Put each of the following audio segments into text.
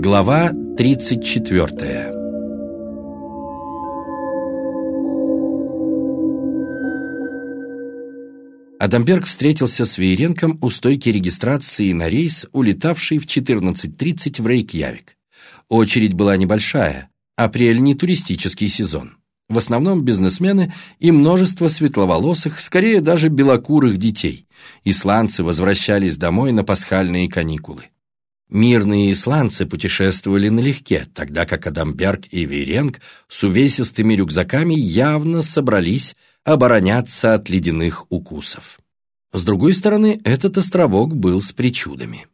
Глава 34 Адамберг встретился с Вейренком у стойки регистрации на рейс, улетавший в 14.30 в Рейкьявик. Очередь была небольшая, апрель не туристический сезон. В основном бизнесмены и множество светловолосых, скорее даже белокурых детей. Исландцы возвращались домой на пасхальные каникулы. Мирные исландцы путешествовали налегке, тогда как Адамберг и Вейренг с увесистыми рюкзаками явно собрались обороняться от ледяных укусов. С другой стороны, этот островок был с причудами.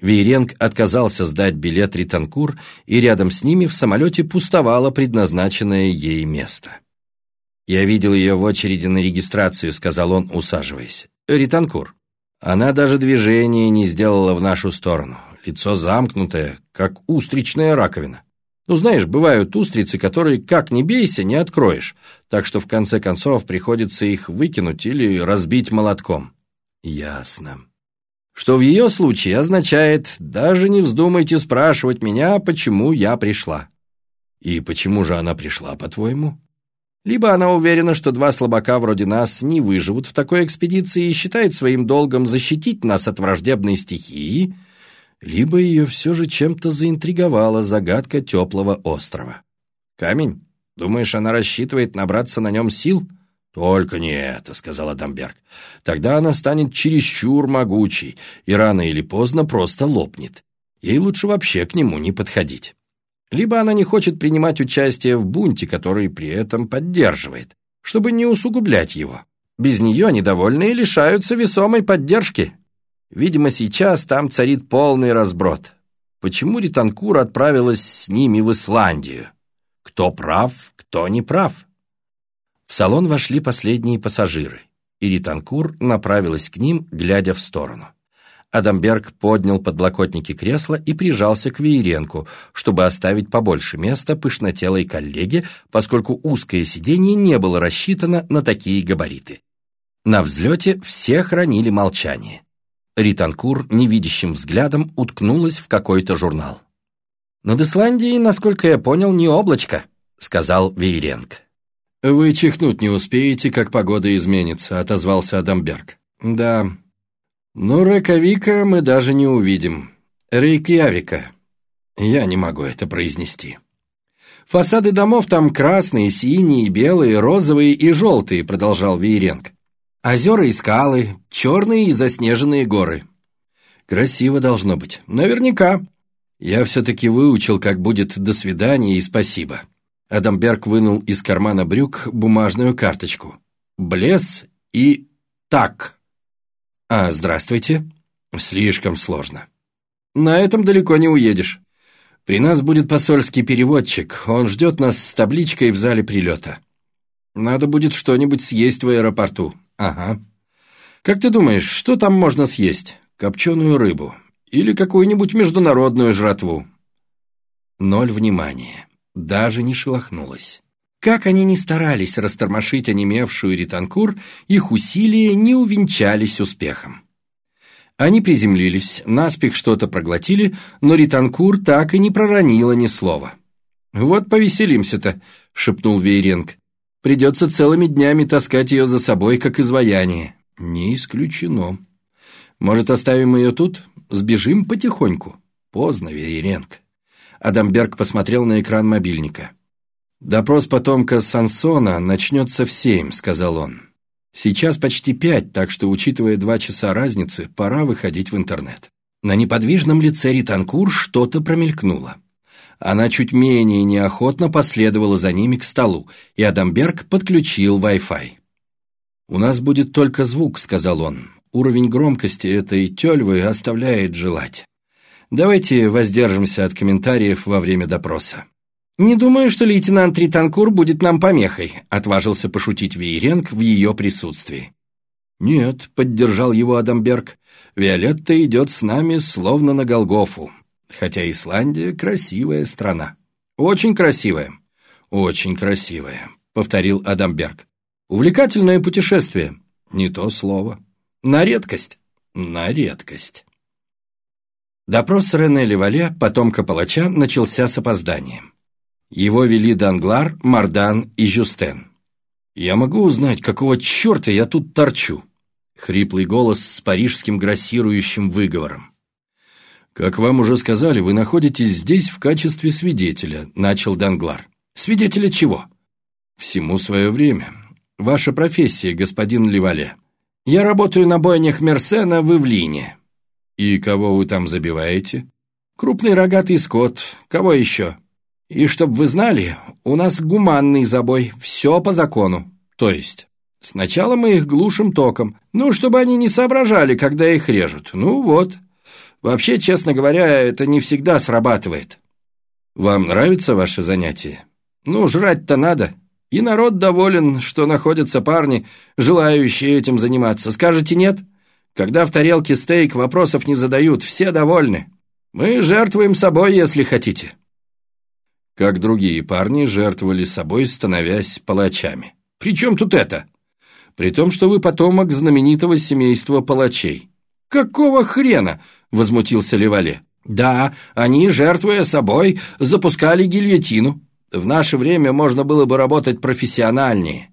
Вейренг отказался сдать билет Ританкур, и рядом с ними в самолете пустовало предназначенное ей место. «Я видел ее в очереди на регистрацию», — сказал он, усаживаясь. «Ританкур, она даже движения не сделала в нашу сторону. Лицо замкнутое, как устричная раковина. Ну, знаешь, бывают устрицы, которые, как ни бейся, не откроешь, так что в конце концов приходится их выкинуть или разбить молотком. Ясно. Что в ее случае означает, даже не вздумайте спрашивать меня, почему я пришла. И почему же она пришла, по-твоему? Либо она уверена, что два слабака вроде нас не выживут в такой экспедиции и считает своим долгом защитить нас от враждебной стихии, либо ее все же чем-то заинтриговала загадка теплого острова. «Камень? Думаешь, она рассчитывает набраться на нем сил?» «Только не это», — сказал Адамберг. «Тогда она станет чересчур могучей и рано или поздно просто лопнет. Ей лучше вообще к нему не подходить». Либо она не хочет принимать участие в бунте, который при этом поддерживает, чтобы не усугублять его. Без нее недовольные лишаются весомой поддержки. Видимо, сейчас там царит полный разброд. Почему Ританкур отправилась с ними в Исландию? Кто прав, кто не прав? В салон вошли последние пассажиры, и Ританкур направилась к ним, глядя в сторону. Адамберг поднял подлокотники кресла и прижался к Вееренку, чтобы оставить побольше места пышнотелой коллеге, поскольку узкое сиденье не было рассчитано на такие габариты. На взлете все хранили молчание. Ританкур невидящим взглядом уткнулась в какой-то журнал. «Над Исландией, насколько я понял, не облачко», — сказал Вейренг. «Вы чихнуть не успеете, как погода изменится», — отозвался Адамберг. «Да, но Рековика мы даже не увидим. Рейкьявика. Я не могу это произнести. Фасады домов там красные, синие, белые, розовые и желтые, продолжал Вейренг. Озера и скалы, черные и заснеженные горы. Красиво должно быть. Наверняка. Я все-таки выучил, как будет «до свидания» и «спасибо». Адамберг вынул из кармана брюк бумажную карточку. Блес и так. «А, здравствуйте». «Слишком сложно». «На этом далеко не уедешь. При нас будет посольский переводчик. Он ждет нас с табличкой в зале прилета. Надо будет что-нибудь съесть в аэропорту. Ага. Как ты думаешь, что там можно съесть? Копченую рыбу. Или какую-нибудь международную жратву?» Ноль внимания. Даже не шелохнулась. Как они ни старались растормошить онемевшую Ританкур, их усилия не увенчались успехом. Они приземлились, наспех что-то проглотили, но Ританкур так и не проронила ни слова. «Вот повеселимся-то», — шепнул Вейренг. «Придется целыми днями таскать ее за собой, как изваяние». «Не исключено. Может, оставим ее тут? Сбежим потихоньку?» «Поздно, Вейренг». Адамберг посмотрел на экран мобильника. «Допрос потомка Сансона начнется в семь», — сказал он. «Сейчас почти пять, так что, учитывая два часа разницы, пора выходить в интернет». На неподвижном лице Ританкур что-то промелькнуло. Она чуть менее неохотно последовала за ними к столу, и Адамберг подключил Wi-Fi. «У нас будет только звук», — сказал он. «Уровень громкости этой тельвы оставляет желать. Давайте воздержимся от комментариев во время допроса». «Не думаю, что лейтенант Ританкур будет нам помехой», — отважился пошутить Вейренг в ее присутствии. «Нет», — поддержал его Адамберг, — «Виолетта идет с нами словно на Голгофу, хотя Исландия — красивая страна». «Очень красивая». «Очень красивая», — повторил Адамберг. «Увлекательное путешествие». «Не то слово». «На редкость». «На редкость». Допрос Рене Левале, потомка палача, начался с опозданием. Его вели Данглар, Мардан и Жюстен. «Я могу узнать, какого черта я тут торчу?» Хриплый голос с парижским грассирующим выговором. «Как вам уже сказали, вы находитесь здесь в качестве свидетеля», — начал Данглар. «Свидетеля чего?» «Всему свое время. Ваша профессия, господин Левале». «Я работаю на бойнях Мерсена в Ивлине». «И кого вы там забиваете?» «Крупный рогатый скот. Кого еще?» «И чтоб вы знали, у нас гуманный забой, все по закону. То есть, сначала мы их глушим током, ну, чтобы они не соображали, когда их режут. Ну вот. Вообще, честно говоря, это не всегда срабатывает». «Вам нравится ваше занятие?» «Ну, жрать-то надо. И народ доволен, что находятся парни, желающие этим заниматься. Скажете нет?» Когда в тарелке стейк, вопросов не задают, все довольны. Мы жертвуем собой, если хотите. Как другие парни жертвовали собой, становясь палачами. При чем тут это? При том, что вы потомок знаменитого семейства палачей. Какого хрена? Возмутился Левале. Да, они, жертвуя собой, запускали гильотину. В наше время можно было бы работать профессиональнее.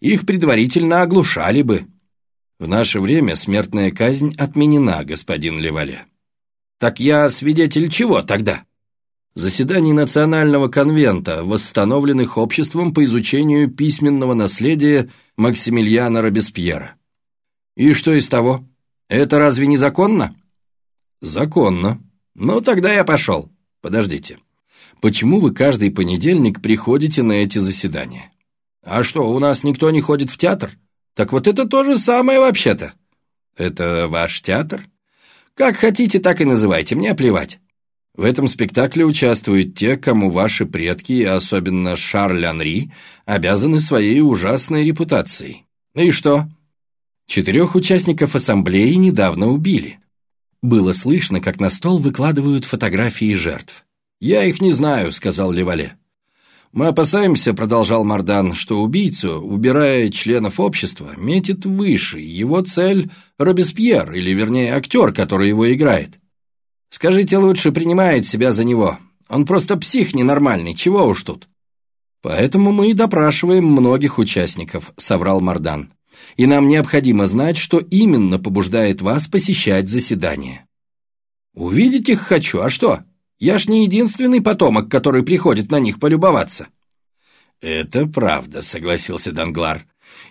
Их предварительно оглушали бы. В наше время смертная казнь отменена, господин Левале. Так я свидетель чего тогда? Заседаний Национального конвента, восстановленных обществом по изучению письменного наследия Максимилиана Робеспьера. И что из того? Это разве не законно? Законно. Ну, тогда я пошел. Подождите. Почему вы каждый понедельник приходите на эти заседания? А что, у нас никто не ходит в театр? Так вот это то же самое вообще-то. Это ваш театр? Как хотите, так и называйте, мне плевать. В этом спектакле участвуют те, кому ваши предки, особенно Шарль Анри, обязаны своей ужасной репутацией. Ну и что? Четырех участников ассамблеи недавно убили. Было слышно, как на стол выкладывают фотографии жертв. «Я их не знаю», — сказал Левале. «Мы опасаемся», — продолжал Мардан, «что убийцу, убирая членов общества, метит выше. Его цель — Робеспьер, или, вернее, актер, который его играет. Скажите лучше, принимает себя за него. Он просто псих ненормальный, чего уж тут». «Поэтому мы и допрашиваем многих участников», — соврал Мардан. «И нам необходимо знать, что именно побуждает вас посещать заседание». «Увидеть их хочу, а что?» Я ж не единственный потомок, который приходит на них полюбоваться». «Это правда», — согласился Данглар.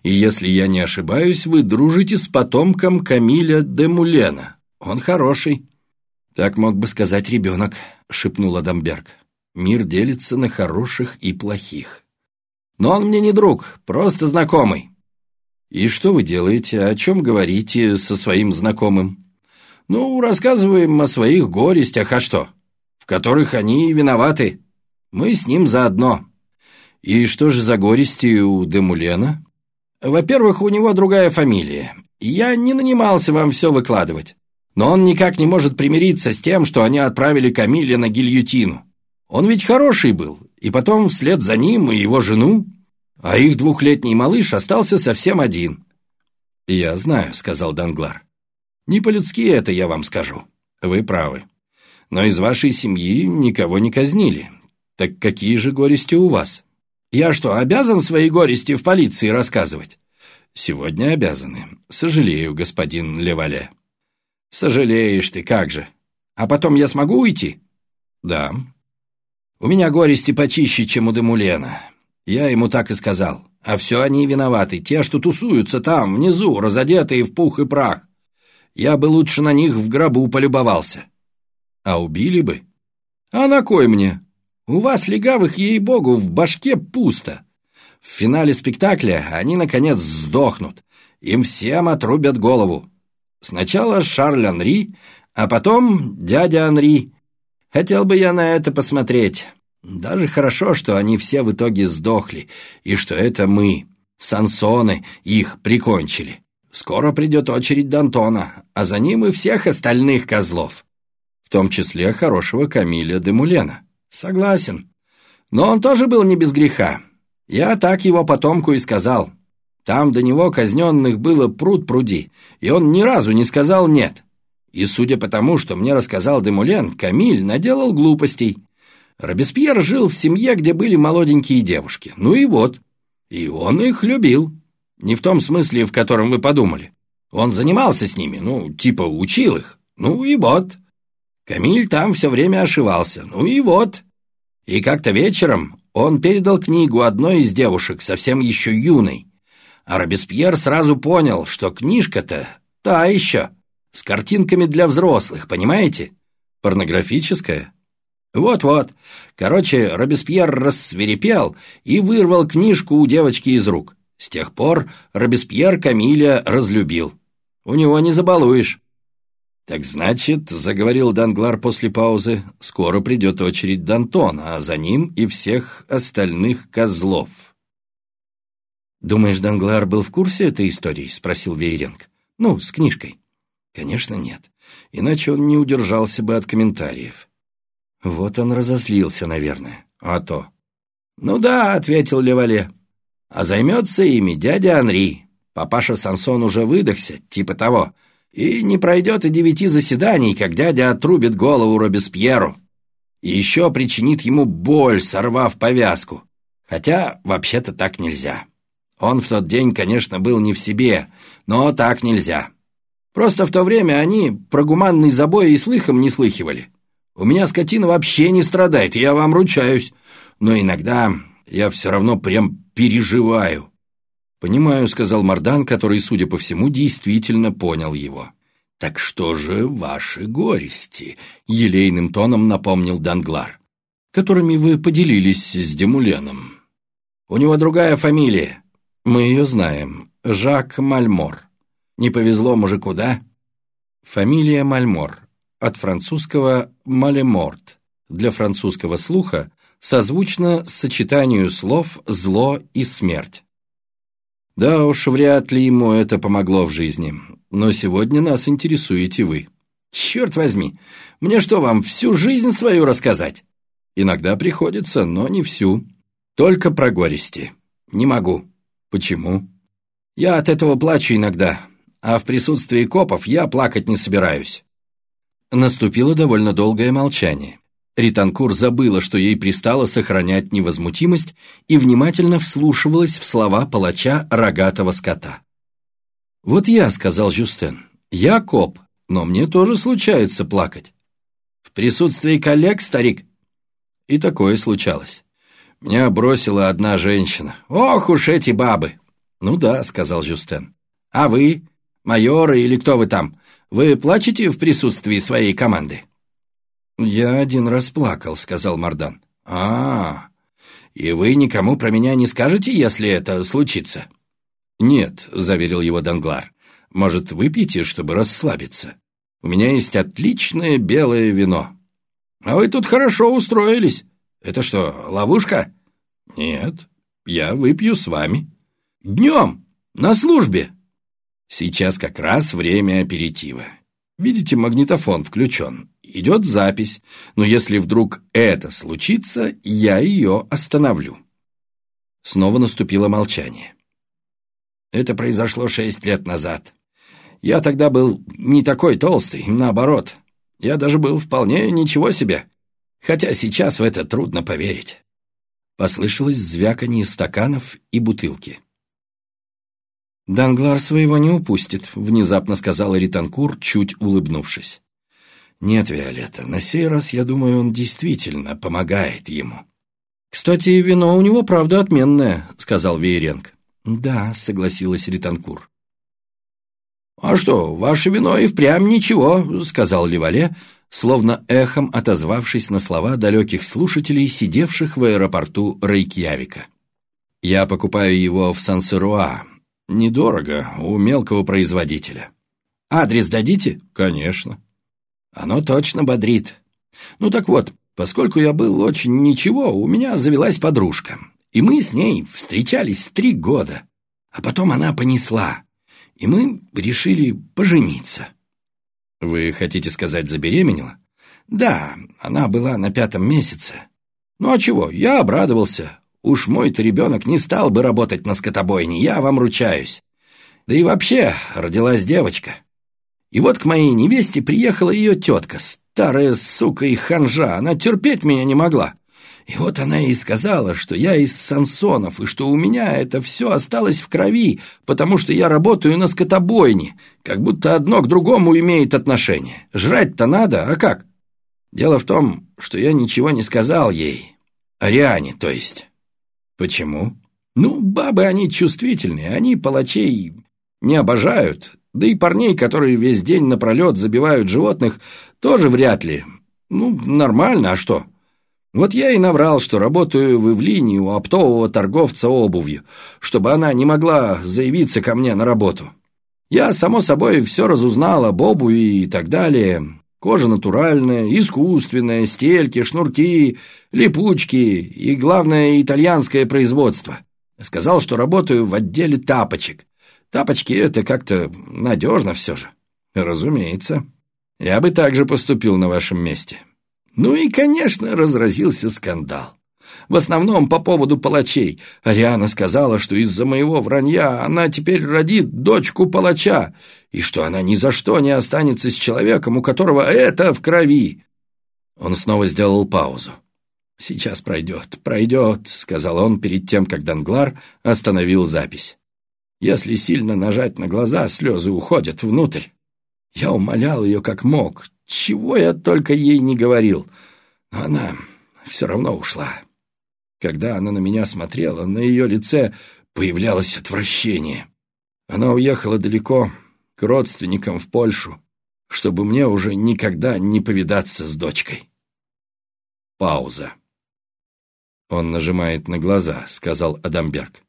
«И если я не ошибаюсь, вы дружите с потомком Камиля де Мулена. Он хороший». «Так мог бы сказать ребенок», — шепнул Адамберг. «Мир делится на хороших и плохих». «Но он мне не друг, просто знакомый». «И что вы делаете, о чем говорите со своим знакомым?» «Ну, рассказываем о своих горестях, а что?» в которых они виноваты. Мы с ним заодно. И что же за горести у Демулена? Во-первых, у него другая фамилия. Я не нанимался вам все выкладывать. Но он никак не может примириться с тем, что они отправили Камиля на гильотину. Он ведь хороший был, и потом вслед за ним и его жену, а их двухлетний малыш остался совсем один. «Я знаю», — сказал Данглар. «Не по-людски это, я вам скажу. Вы правы но из вашей семьи никого не казнили. Так какие же горести у вас? Я что, обязан свои горести в полиции рассказывать? Сегодня обязаны. Сожалею, господин Левале. Сожалеешь ты, как же. А потом я смогу уйти? Да. У меня горести почище, чем у Демулена. Я ему так и сказал. А все они виноваты, те, что тусуются там, внизу, разодетые в пух и прах. Я бы лучше на них в гробу полюбовался. А убили бы? А на кой мне? У вас, легавых, ей-богу, в башке пусто. В финале спектакля они, наконец, сдохнут. Им всем отрубят голову. Сначала Шарль Анри, а потом дядя Анри. Хотел бы я на это посмотреть. Даже хорошо, что они все в итоге сдохли, и что это мы, Сансоны, их прикончили. Скоро придет очередь Д'Антона, а за ним и всех остальных козлов том числе хорошего Камиля де Мулена. Согласен. Но он тоже был не без греха. Я так его потомку и сказал. Там до него казненных было пруд пруди, и он ни разу не сказал «нет». И судя по тому, что мне рассказал Демулен, Камиль наделал глупостей. Робеспьер жил в семье, где были молоденькие девушки. Ну и вот. И он их любил. Не в том смысле, в котором вы подумали. Он занимался с ними, ну, типа учил их. Ну и вот. Камиль там все время ошивался. Ну и вот. И как-то вечером он передал книгу одной из девушек, совсем еще юной. А Робеспьер сразу понял, что книжка-то та еще, с картинками для взрослых, понимаете? Порнографическая. Вот-вот. Короче, Робеспьер рассверепел и вырвал книжку у девочки из рук. С тех пор Робеспьер Камиля разлюбил. У него не забалуешь. «Так значит, — заговорил Данглар после паузы, — скоро придет очередь Д'Антона, а за ним и всех остальных козлов». «Думаешь, Данглар был в курсе этой истории?» — спросил Вейренг. «Ну, с книжкой». «Конечно, нет. Иначе он не удержался бы от комментариев». Вот он разозлился, наверное. А то. «Ну да», — ответил Левале. «А займется ими дядя Анри. Папаша Сансон уже выдохся, типа того». И не пройдет и девяти заседаний, как дядя отрубит голову Робеспьеру. И еще причинит ему боль, сорвав повязку. Хотя, вообще-то, так нельзя. Он в тот день, конечно, был не в себе, но так нельзя. Просто в то время они про гуманный забой и слыхом не слыхивали. У меня скотина вообще не страдает, я вам ручаюсь. Но иногда я все равно прям переживаю. «Понимаю», — сказал Мардан, который, судя по всему, действительно понял его. «Так что же ваши горести?» — елейным тоном напомнил Данглар. «Которыми вы поделились с Демуленом». «У него другая фамилия. Мы ее знаем. Жак Мальмор. Не повезло мужику, да?» Фамилия Мальмор. От французского «малеморт». Для французского слуха созвучно сочетанию слов «зло» и «смерть». Да уж, вряд ли ему это помогло в жизни. Но сегодня нас интересуете вы. Черт возьми, мне что, вам всю жизнь свою рассказать? Иногда приходится, но не всю. Только про горести. Не могу. Почему? Я от этого плачу иногда, а в присутствии копов я плакать не собираюсь. Наступило довольно долгое молчание. Ританкур забыла, что ей пристало сохранять невозмутимость и внимательно вслушивалась в слова палача рогатого скота. «Вот я», — сказал Жюстен, — «я коп, но мне тоже случается плакать». «В присутствии коллег, старик?» И такое случалось. Меня бросила одна женщина. «Ох уж эти бабы!» «Ну да», — сказал Жюстен. «А вы, майоры или кто вы там, вы плачете в присутствии своей команды?» «Я один раз плакал», — сказал Мардан. «А, и вы никому про меня не скажете, если это случится?» «Нет», — заверил его Данглар. «Может, выпьете, чтобы расслабиться? У меня есть отличное белое вино». «А вы тут хорошо устроились. Это что, ловушка?» «Нет, я выпью с вами». «Днем, на службе». «Сейчас как раз время аперитива. Видите, магнитофон включен идет запись, но если вдруг это случится, я ее остановлю». Снова наступило молчание. Это произошло шесть лет назад. Я тогда был не такой толстый, наоборот. Я даже был вполне ничего себе, хотя сейчас в это трудно поверить. Послышалось звяканье стаканов и бутылки. «Данглар своего не упустит», — внезапно сказала Ританкур, чуть улыбнувшись. «Нет, Виолетта, на сей раз, я думаю, он действительно помогает ему». «Кстати, вино у него, правда, отменное», — сказал Вееренг. «Да», — согласилась Ританкур. «А что, ваше вино и впрямь ничего», — сказал Левале, словно эхом отозвавшись на слова далеких слушателей, сидевших в аэропорту Рейкьявика. «Я покупаю его в Сан-Сыруа. Недорого, у мелкого производителя». «Адрес дадите?» «Конечно». Оно точно бодрит. Ну так вот, поскольку я был очень ничего, у меня завелась подружка. И мы с ней встречались три года. А потом она понесла. И мы решили пожениться. Вы хотите сказать, забеременела? Да, она была на пятом месяце. Ну а чего, я обрадовался. Уж мой-то ребенок не стал бы работать на скотобойне, я вам ручаюсь. Да и вообще, родилась девочка. И вот к моей невесте приехала ее тетка, старая сука и ханжа, она терпеть меня не могла. И вот она ей сказала, что я из Сансонов, и что у меня это все осталось в крови, потому что я работаю на скотобойне, как будто одно к другому имеет отношение. Жрать-то надо, а как? Дело в том, что я ничего не сказал ей. Ариане, то есть. Почему? Ну, бабы, они чувствительные, они палачей не обожают, да и парней, которые весь день напролет забивают животных, тоже вряд ли. Ну, нормально, а что? Вот я и наврал, что работаю в Ивлине у оптового торговца обувью, чтобы она не могла заявиться ко мне на работу. Я, само собой, все разузнал об обуви и так далее. Кожа натуральная, искусственная, стельки, шнурки, липучки и, главное, итальянское производство. Сказал, что работаю в отделе тапочек. Тапочки — это как-то надежно все же. Разумеется. Я бы также поступил на вашем месте. Ну и, конечно, разразился скандал. В основном по поводу палачей. Ариана сказала, что из-за моего вранья она теперь родит дочку палача, и что она ни за что не останется с человеком, у которого это в крови. Он снова сделал паузу. «Сейчас пройдет, пройдет», — сказал он перед тем, как Данглар остановил запись. «Если сильно нажать на глаза, слезы уходят внутрь. Я умолял ее как мог, чего я только ей не говорил. Она все равно ушла. Когда она на меня смотрела, на ее лице появлялось отвращение. Она уехала далеко, к родственникам в Польшу, чтобы мне уже никогда не повидаться с дочкой. Пауза. «Он нажимает на глаза», — сказал Адамберг.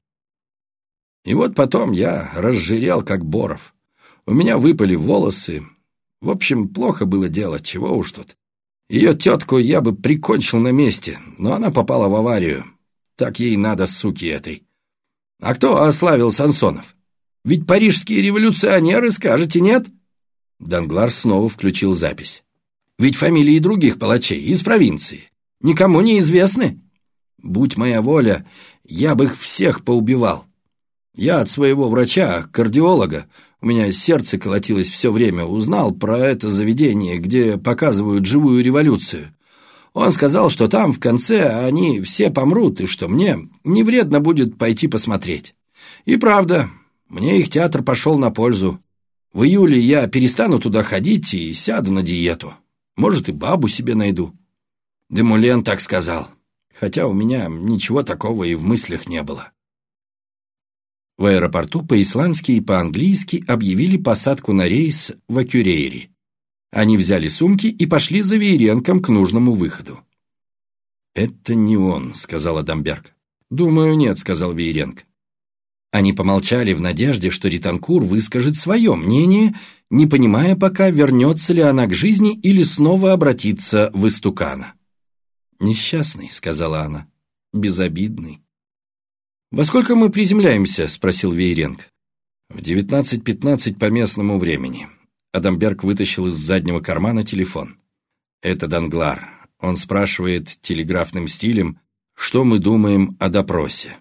И вот потом я разжирел, как Боров. У меня выпали волосы, в общем, плохо было дело, чего уж тут. Ее тетку я бы прикончил на месте, но она попала в аварию. Так ей надо, суки этой. А кто ославил Сансонов? Ведь парижские революционеры, скажете, нет? Данглар снова включил запись. Ведь фамилии других палачей из провинции никому не известны. Будь моя воля, я бы их всех поубивал. Я от своего врача, кардиолога, у меня сердце колотилось все время, узнал про это заведение, где показывают живую революцию. Он сказал, что там в конце они все помрут, и что мне не вредно будет пойти посмотреть. И правда, мне их театр пошел на пользу. В июле я перестану туда ходить и сяду на диету. Может, и бабу себе найду. Демулен так сказал, хотя у меня ничего такого и в мыслях не было. В аэропорту по-исландски и по-английски объявили посадку на рейс в Акюрейри. Они взяли сумки и пошли за Вееренком к нужному выходу. «Это не он», — сказал Адамберг. «Думаю, нет», — сказал Вееренко. Они помолчали в надежде, что Ританкур выскажет свое мнение, не понимая пока, вернется ли она к жизни или снова обратится в истукана. «Несчастный», — сказала она, — «безобидный». «Во сколько мы приземляемся?» – спросил Вейренг. «В 19.15 по местному времени». Адамберг вытащил из заднего кармана телефон. «Это Данглар. Он спрашивает телеграфным стилем, что мы думаем о допросе».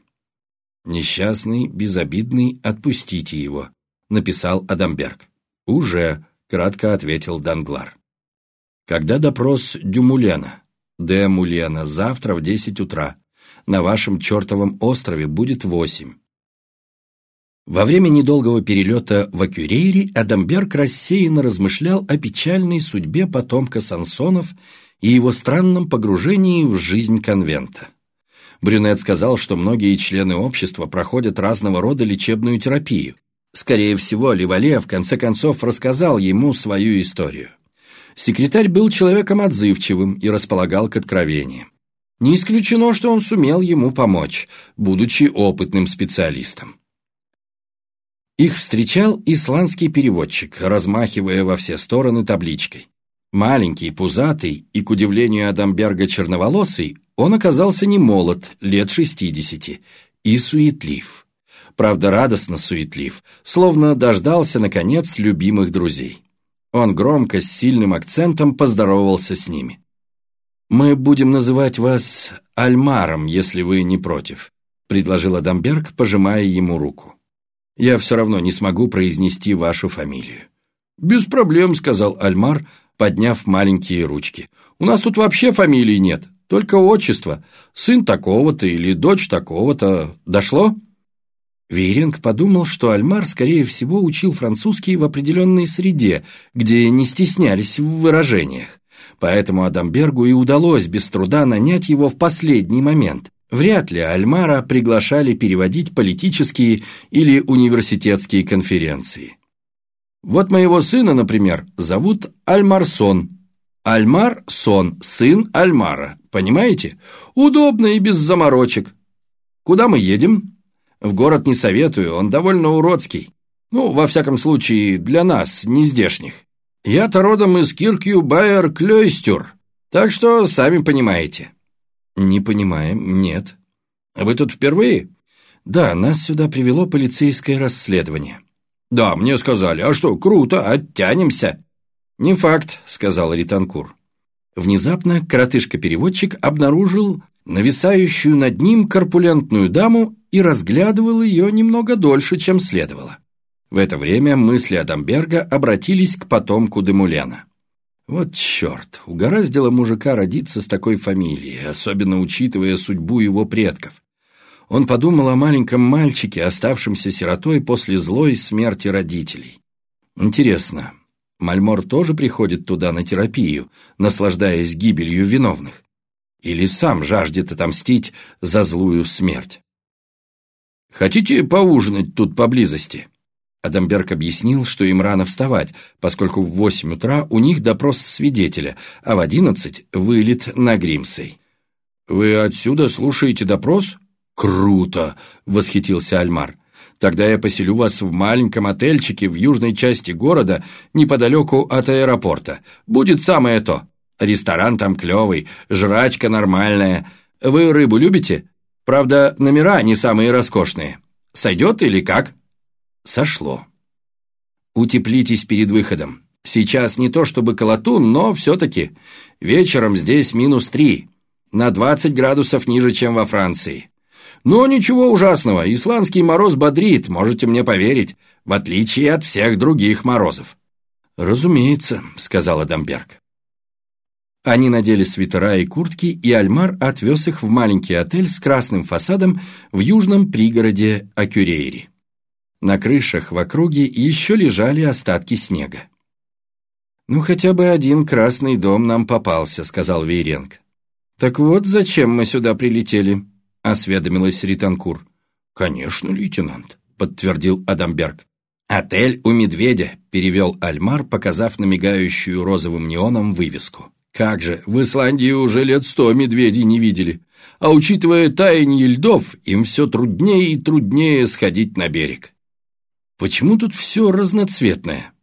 «Несчастный, безобидный, отпустите его», – написал Адамберг. «Уже», – кратко ответил Данглар. «Когда допрос Дюмулена?» «Де Мулена, завтра в десять утра на вашем чертовом острове будет восемь. Во время недолгого перелета в Акюрейре Адамберг рассеянно размышлял о печальной судьбе потомка Сансонов и его странном погружении в жизнь конвента. Брюнет сказал, что многие члены общества проходят разного рода лечебную терапию. Скорее всего, Левале в конце концов рассказал ему свою историю. Секретарь был человеком отзывчивым и располагал к откровениям. Не исключено, что он сумел ему помочь, будучи опытным специалистом. Их встречал исландский переводчик, размахивая во все стороны табличкой. Маленький, пузатый и, к удивлению Адамберга, черноволосый, он оказался не молод, лет шестидесяти, и суетлив. Правда, радостно суетлив, словно дождался, наконец, любимых друзей. Он громко, с сильным акцентом поздоровался с ними. «Мы будем называть вас Альмаром, если вы не против», предложил Адамберг, пожимая ему руку. «Я все равно не смогу произнести вашу фамилию». «Без проблем», — сказал Альмар, подняв маленькие ручки. «У нас тут вообще фамилии нет, только отчество. Сын такого-то или дочь такого-то. Дошло?» Вейринг подумал, что Альмар, скорее всего, учил французский в определенной среде, где не стеснялись в выражениях. Поэтому Адамбергу и удалось без труда нанять его в последний момент. Вряд ли Альмара приглашали переводить политические или университетские конференции. Вот моего сына, например, зовут Альмарсон. Альмар Сон, сын Альмара. Понимаете? Удобно и без заморочек. Куда мы едем? В город не советую, он довольно уродский. Ну, во всяком случае, для нас, не здешних. Я-то родом из Киркью Байер Клёйстюр, так что сами понимаете». «Не понимаем, нет». «Вы тут впервые?» «Да, нас сюда привело полицейское расследование». «Да, мне сказали. А что, круто, оттянемся». «Не факт», — сказал Ританкур. Внезапно коротышка-переводчик обнаружил нависающую над ним корпулентную даму и разглядывал ее немного дольше, чем следовало. В это время мысли Адамберга обратились к потомку Демулена. Вот черт, угораздило мужика родиться с такой фамилией, особенно учитывая судьбу его предков. Он подумал о маленьком мальчике, оставшемся сиротой после злой смерти родителей. Интересно, Мальмор тоже приходит туда на терапию, наслаждаясь гибелью виновных? Или сам жаждет отомстить за злую смерть? «Хотите поужинать тут поблизости?» Адамберг объяснил, что им рано вставать, поскольку в восемь утра у них допрос свидетеля, а в одиннадцать вылет на Гримсей. «Вы отсюда слушаете допрос?» «Круто!» — восхитился Альмар. «Тогда я поселю вас в маленьком отельчике в южной части города, неподалеку от аэропорта. Будет самое то. Ресторан там клевый, жрачка нормальная. Вы рыбу любите? Правда, номера не самые роскошные. Сойдет или как?» Сошло. «Утеплитесь перед выходом. Сейчас не то чтобы колотун, но все-таки. Вечером здесь минус три. На 20 градусов ниже, чем во Франции. Но ничего ужасного, исландский мороз бодрит, можете мне поверить, в отличие от всех других морозов». «Разумеется», — сказал Адамберг. Они надели свитера и куртки, и Альмар отвез их в маленький отель с красным фасадом в южном пригороде Акюрейри. На крышах в округе еще лежали остатки снега. «Ну, хотя бы один красный дом нам попался», — сказал Вейренг. «Так вот, зачем мы сюда прилетели?» — осведомилась Ританкур. «Конечно, лейтенант», — подтвердил Адамберг. «Отель у медведя», — перевел Альмар, показав на мигающую розовым неоном вывеску. Как же, в Исландии уже лет сто медведей не видели. А учитывая таяние льдов, им все труднее и труднее сходить на берег. Почему тут все разноцветное?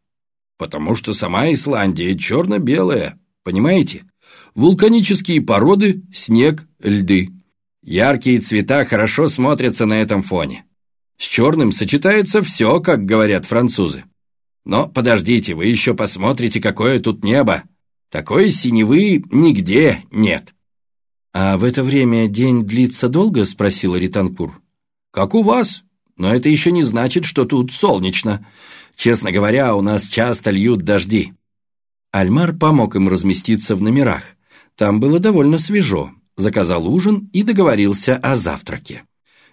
Потому что сама Исландия черно-белая, понимаете? Вулканические породы, снег, льды. Яркие цвета хорошо смотрятся на этом фоне. С черным сочетается все, как говорят французы. Но подождите, вы еще посмотрите, какое тут небо. Такой синевы нигде нет». «А в это время день длится долго?» – спросила Ританкур. «Как у вас, но это еще не значит, что тут солнечно. Честно говоря, у нас часто льют дожди». Альмар помог им разместиться в номерах. Там было довольно свежо. Заказал ужин и договорился о завтраке.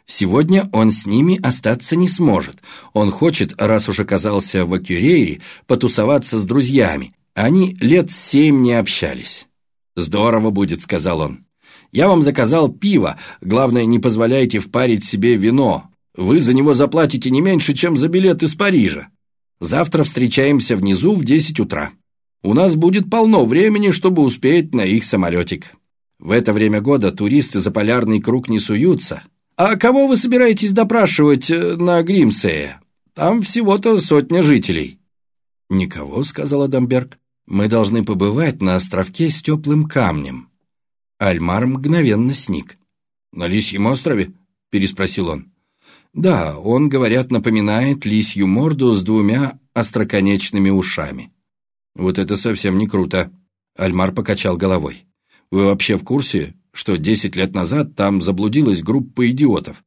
Сегодня он с ними остаться не сможет. Он хочет, раз уж оказался в Акюрейре, потусоваться с друзьями, они лет семь не общались. «Здорово будет», — сказал он. «Я вам заказал пиво, главное, не позволяйте впарить себе вино. Вы за него заплатите не меньше, чем за билет из Парижа. Завтра встречаемся внизу в десять утра. У нас будет полно времени, чтобы успеть на их самолетик. В это время года туристы за полярный круг не суются. А кого вы собираетесь допрашивать э, на Гримсее? Там всего-то сотня жителей». «Никого», — сказал Адамберг. Мы должны побывать на островке с теплым камнем». Альмар мгновенно сник. «На Лисьем острове?» – переспросил он. «Да, он, говорят, напоминает лисью морду с двумя остроконечными ушами». «Вот это совсем не круто», – Альмар покачал головой. «Вы вообще в курсе, что десять лет назад там заблудилась группа идиотов?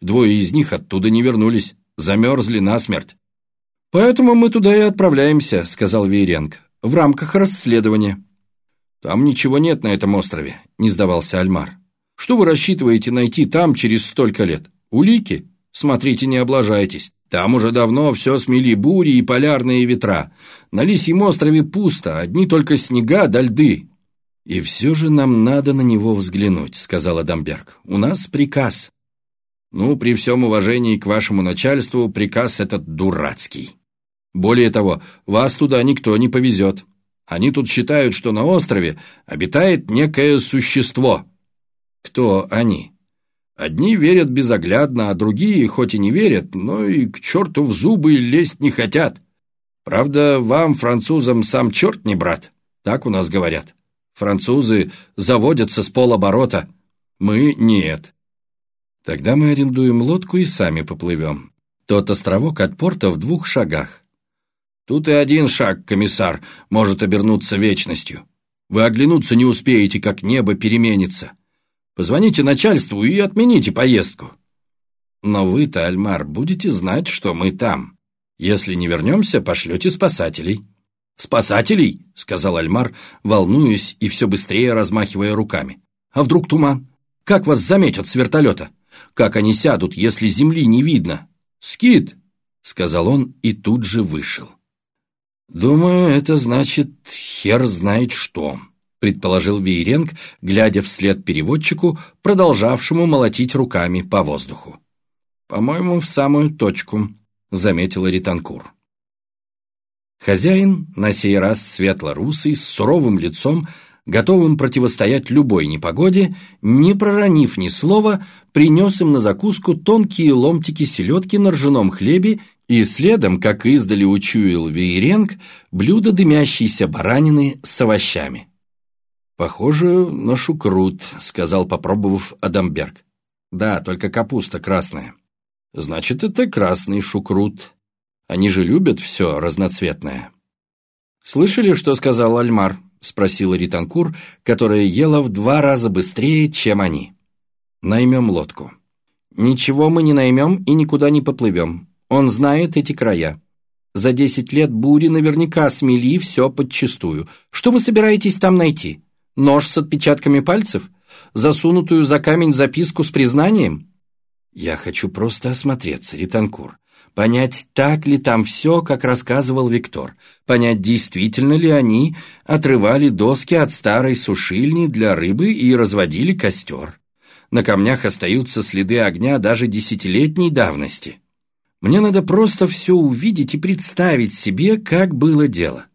Двое из них оттуда не вернулись, замерзли насмерть. «Поэтому мы туда и отправляемся», — сказал Вейренг, — «в рамках расследования». «Там ничего нет на этом острове», — не сдавался Альмар. «Что вы рассчитываете найти там через столько лет? Улики? Смотрите, не облажайтесь. Там уже давно все смели бури и полярные ветра. На Лисьем острове пусто, одни только снега да льды». «И все же нам надо на него взглянуть», — сказал Адамберг. «У нас приказ». «Ну, при всем уважении к вашему начальству, приказ этот дурацкий». Более того, вас туда никто не повезет. Они тут считают, что на острове обитает некое существо. Кто они? Одни верят безоглядно, а другие, хоть и не верят, но и к черту в зубы лезть не хотят. Правда, вам, французам, сам черт не брат. Так у нас говорят. Французы заводятся с полоборота. Мы нет. Тогда мы арендуем лодку и сами поплывем. Тот островок от порта в двух шагах. Тут и один шаг, комиссар, может обернуться вечностью. Вы оглянуться не успеете, как небо переменится. Позвоните начальству и отмените поездку. Но вы-то, Альмар, будете знать, что мы там. Если не вернемся, пошлете спасателей». «Спасателей?» — сказал Альмар, волнуясь и все быстрее размахивая руками. «А вдруг туман? Как вас заметят с вертолета? Как они сядут, если земли не видно?» «Скит!» — сказал он и тут же вышел. «Думаю, это значит хер знает что», — предположил Вейренг, глядя вслед переводчику, продолжавшему молотить руками по воздуху. «По-моему, в самую точку», — заметила Ританкур. Хозяин, на сей раз светло-русый, с суровым лицом, готовым противостоять любой непогоде, не проронив ни слова, принес им на закуску тонкие ломтики селедки на ржаном хлебе и следом, как издали учуял Вейренг, блюдо дымящейся баранины с овощами. «Похоже на шукрут», — сказал, попробовав Адамберг. «Да, только капуста красная». «Значит, это красный шукрут. Они же любят все разноцветное». «Слышали, что сказал Альмар?» — спросила Ританкур, которая ела в два раза быстрее, чем они. «Наймем лодку». «Ничего мы не наймем и никуда не поплывем. Он знает эти края. За десять лет бури наверняка смели все подчистую. Что вы собираетесь там найти? Нож с отпечатками пальцев? Засунутую за камень записку с признанием? Я хочу просто осмотреться, Ританкур. Понять, так ли там все, как рассказывал Виктор. Понять, действительно ли они отрывали доски от старой сушильни для рыбы и разводили костер. На камнях остаются следы огня даже десятилетней давности. Мне надо просто все увидеть и представить себе, как было дело.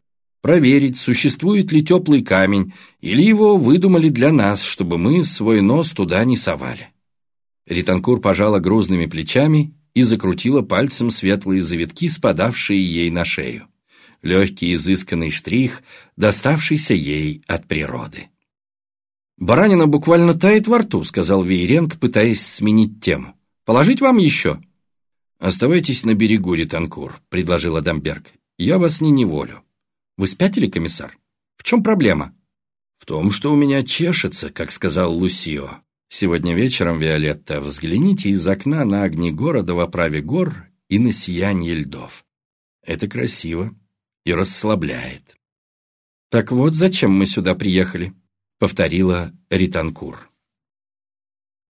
Проверить, существует ли теплый камень, или его выдумали для нас, чтобы мы свой нос туда не совали. Ританкур пожала грузными плечами и закрутила пальцем светлые завитки, спадавшие ей на шею. Легкий изысканный штрих, доставшийся ей от природы. «Баранина буквально тает во рту», — сказал Вейренг, пытаясь сменить тему. «Положить вам еще?» «Оставайтесь на берегу, Ританкур», — предложил Адамберг. «Я вас не неволю». «Вы спятили, комиссар? В чем проблема?» «В том, что у меня чешется, как сказал Лусио. Сегодня вечером, Виолетта, взгляните из окна на огни города в оправе гор и на сияние льдов. Это красиво и расслабляет». «Так вот, зачем мы сюда приехали?» — повторила Ританкур.